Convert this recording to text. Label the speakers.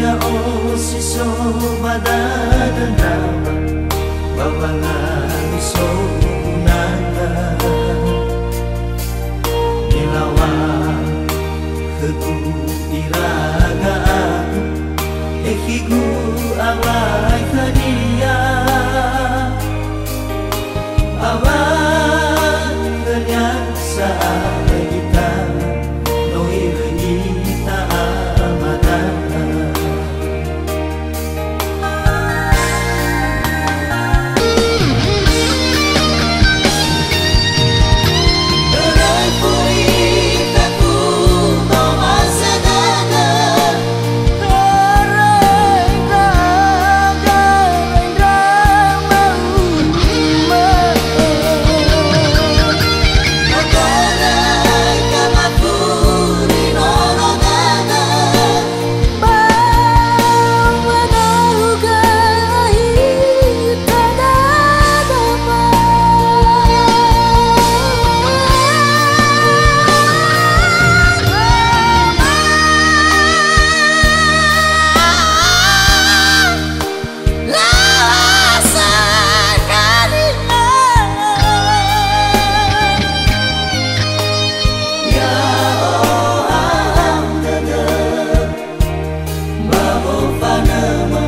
Speaker 1: Kaya o oh, si so madadanawa Babalami so unata Nilawa Hagu iraga aku Ehigu away kadia Away kanyang sa 头发那么